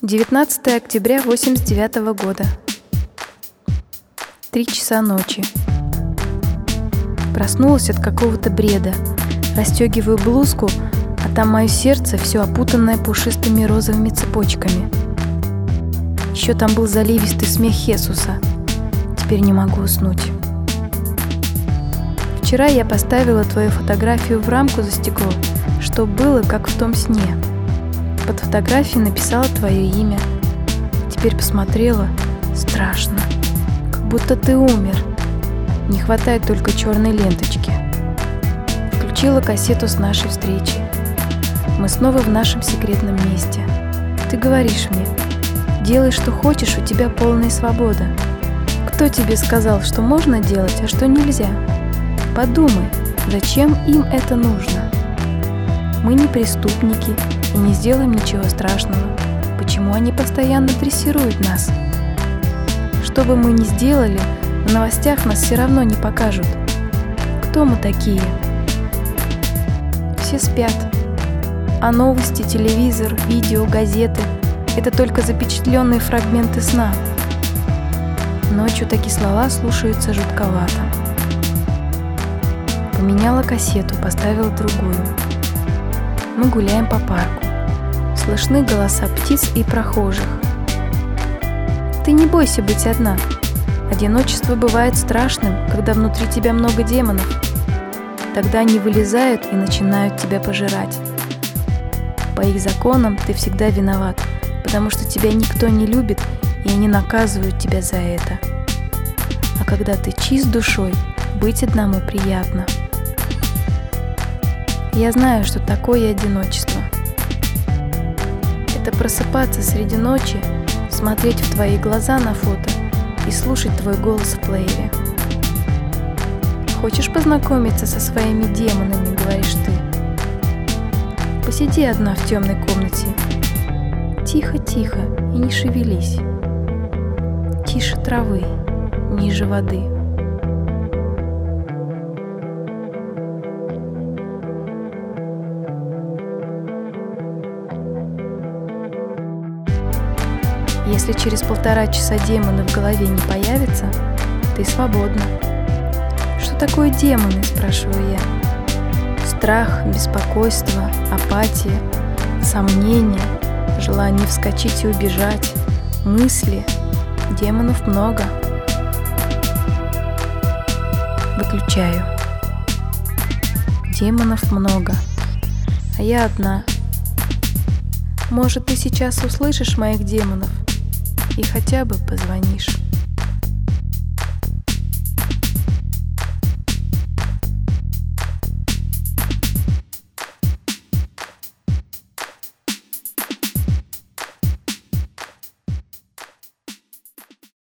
19 октября 89 года. Три часа ночи. Проснулась от какого-то бреда. Расстегиваю блузку, а там мое сердце все опутанное пушистыми розовыми цепочками. Еще там был заливистый смех Хесуса. Теперь не могу уснуть. Вчера я поставила твою фотографию в рамку за стекло, что было, как в том сне. Под фотографией написала твое имя. Теперь посмотрела. Страшно. Как будто ты умер. Не хватает только черной ленточки. Включила кассету с нашей встречи. Мы снова в нашем секретном месте. Ты говоришь мне, делай, что хочешь, у тебя полная свобода. Кто тебе сказал, что можно делать, а что нельзя? Подумай, зачем им это нужно? Мы не преступники, и не сделаем ничего страшного. Почему они постоянно дрессируют нас? Что бы мы ни сделали, в новостях нас все равно не покажут. Кто мы такие? Все спят. А новости, телевизор, видео, газеты – это только запечатленные фрагменты сна. Ночью такие слова слушаются жутковато. Поменяла кассету, поставила другую. Мы гуляем по парку. Слышны голоса птиц и прохожих. Ты не бойся быть одна. Одиночество бывает страшным, когда внутри тебя много демонов. Тогда они вылезают и начинают тебя пожирать. По их законам ты всегда виноват, потому что тебя никто не любит, и они наказывают тебя за это. А когда ты чист душой, быть одному приятно. Я знаю, что такое одиночество. Это просыпаться среди ночи, смотреть в твои глаза на фото и слушать твой голос в плеере. Хочешь познакомиться со своими демонами, говоришь ты? Посиди одна в темной комнате. Тихо-тихо и не шевелись. Тише травы, ниже воды. Если через полтора часа демоны в голове не появятся, ты свободна. Что такое демоны, спрашиваю я. Страх, беспокойство, апатия, сомнения, желание вскочить и убежать, мысли. Демонов много. Выключаю. Демонов много, а я одна. Может, ты сейчас услышишь моих демонов – и хотя бы позвонишь.